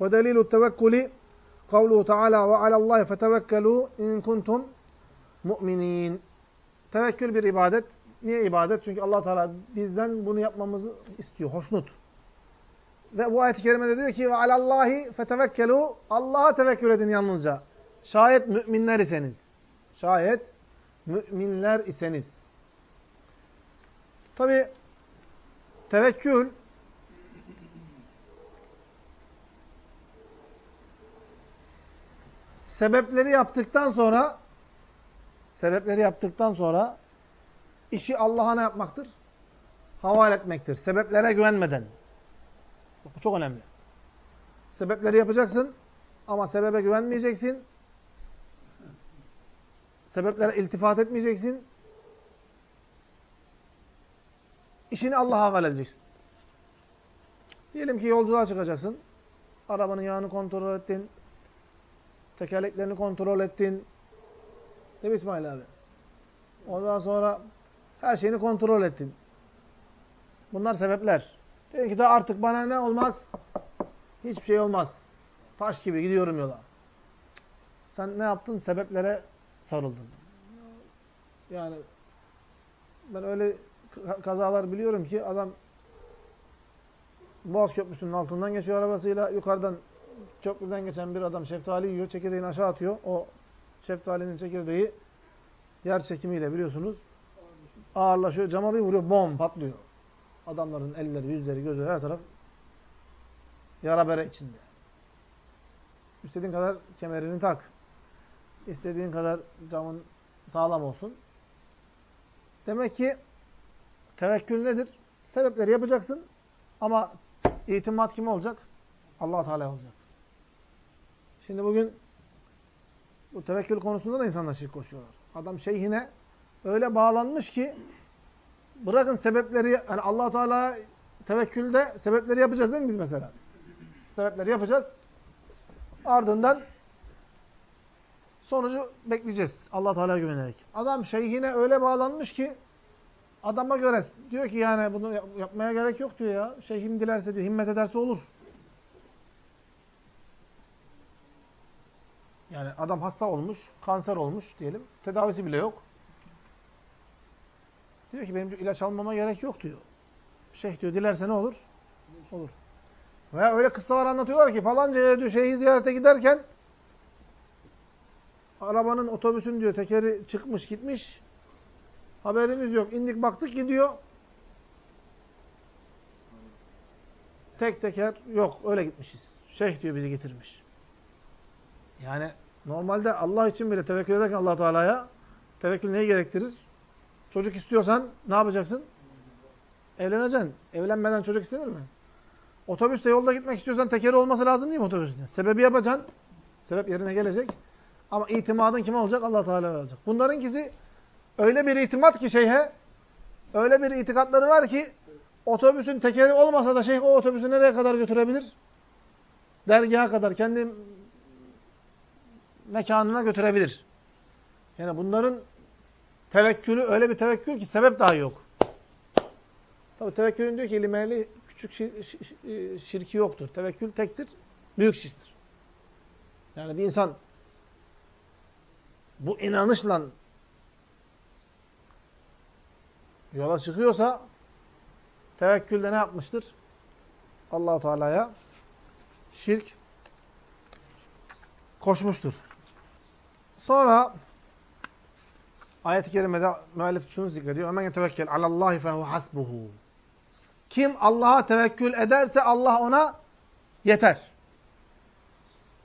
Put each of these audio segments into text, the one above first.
Ve delilu tevekkuli kavluhu Teala ve alallahi fetevekkelu in kuntum mu'minin. Tevekkül bir ibadet. Niye ibadet? Çünkü Allah Teala bizden bunu yapmamızı istiyor. Hoşnut. Ve bu ayet-i kerimede diyor ki ve alallahi fetevekkelu Allah'a tevekkül edin yalnızca. Şayet müminler iseniz. Şayet müminler iseniz. Tabi tevekkül sebepleri yaptıktan sonra sebepleri yaptıktan sonra işi Allah'a ne yapmaktır? Havale etmektir. Sebeplere güvenmeden. Bu çok önemli. Sebepleri yapacaksın ama sebebe güvenmeyeceksin. Sebeplere iltifat etmeyeceksin. İşini Allah'a havale edeceksin. Diyelim ki yolculuğa çıkacaksın. Arabanın yağını kontrol ettin. Tekerleklerini kontrol ettin. Değil mi İsmail abi? Ondan sonra her şeyini kontrol ettin. Bunlar sebepler. Dedin ki de artık bana ne olmaz? Hiçbir şey olmaz. Taş gibi gidiyorum yola. Sen ne yaptın? Sebeplere sarıldın. Yani ben öyle kazalar biliyorum ki adam Boğaz Köprüsü'nün altından geçiyor arabasıyla. Yukarıdan köprüden geçen bir adam şeftali yiyor. Çekirdeğini aşağı atıyor. O şeftalinin çekirdeği yer çekimiyle biliyorsunuz ağırlaşıyor. Cama bir vuruyor. Bom patlıyor. Adamların elleri, yüzleri, gözleri her taraf yara bere içinde. İstediğin kadar kemerini tak. İstediğin kadar camın sağlam olsun. Demek ki tevekkül nedir? Sebepleri yapacaksın ama itimat kime olacak? allah Teala olacak. Şimdi bugün bu tevekkül konusunda da insanlar şirk koşuyorlar. Adam şeyhine öyle bağlanmış ki bırakın sebepleri yani allah Teala tevekkülde sebepleri yapacağız değil mi biz mesela? Sebepleri yapacağız. Ardından sonucu bekleyeceğiz. allah Teala'ya güvenerek. Adam şeyhine öyle bağlanmış ki adama göre diyor ki yani bunu yapmaya gerek yok diyor ya. Şeyhim dilerse diyor, himmet ederse olur. Yani adam hasta olmuş, kanser olmuş diyelim. Tedavisi bile yok. Diyor ki benim ilaç almama gerek yok diyor. Şeyh diyor dilerse ne olur? Olur. Veya öyle kıssalar anlatıyorlar ki falanca diyor şeyhi ziyarete giderken arabanın otobüsün diyor tekeri çıkmış gitmiş. Haberimiz yok. İndik baktık gidiyor. Tek teker yok. Öyle gitmişiz. Şeyh diyor bizi getirmiş. Yani normalde Allah için bile tevekkül ederken allah Teala'ya tevekkül neyi gerektirir? Çocuk istiyorsan ne yapacaksın? Evleneceksin. Evlenmeden çocuk istenir mi? Otobüste yolda gitmek istiyorsan tekeri olması lazım değil mi otobüsün? Sebebi yapacaksın. Sebep yerine gelecek. Ama itimadın kime olacak? allah Teala olacak. Bunların ikisi öyle bir itimat ki şeyhe, öyle bir itikatları var ki otobüsün tekeri olmasa da şeyh o otobüsü nereye kadar götürebilir? Dergaha kadar, kendi mekanına götürebilir. Yani bunların tevekkülü öyle bir tevekkül ki sebep daha yok. Tabi tevekkülün diyor ki limeli küçük şirki yoktur. Tevekkül tektir, büyük şirktir. Yani bir insan bu inanışla yola çıkıyorsa tevekkülde ne yapmıştır? Allahu Teala'ya şirk koşmuştur. Sonra ayet-i kerimede müellif şunu zikrediyor. "Men yetevekkel alallahi fehu hasbuhu." Kim Allah'a tevekkül ederse Allah ona yeter.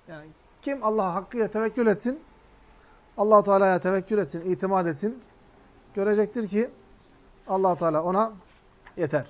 Yani kim Allah'a hakkıyla tevekkül etsin, Allah Teala'ya tevekkül etsin, itimat etsin, görecektir ki Allah Teala ona yeter.